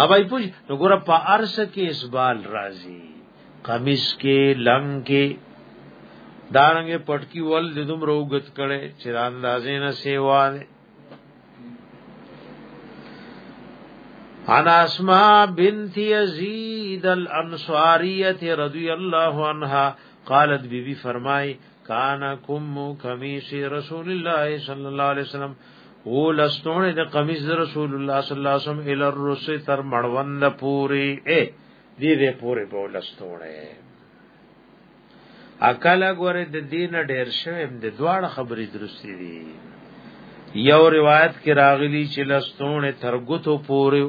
اوبای پوج نو ګور په ارس کې اسبال راځي قمیص کې لنګ کې دارنګ پټکی ول د دوم روغت کړي چې اندازې نه سیوا ده عن اسماء بنت يزيد الانصاريه رضي الله عنها قالت بيبي فرمای کان کوم کمیس رسول الله صلی الله علیه وسلم او لستونه د قمیص رسول الله صلی الله علیه وسلم ال الرس تر مړوند پوری اے دې دې پوری په لستونه اکل غره د دین ډیر شوم د دواړه خبرې درستی دي یو روایت کې راغلی چې لستونه تر ګوتو پوری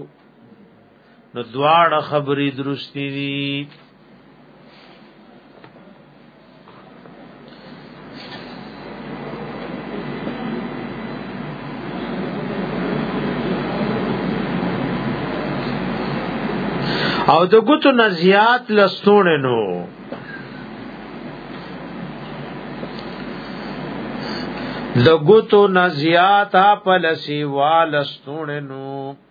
نو دواړه خبرې درستی دي او د ګوتو نه زیات لستونه نو د ګوتو نه زیات په لسی والستونه نو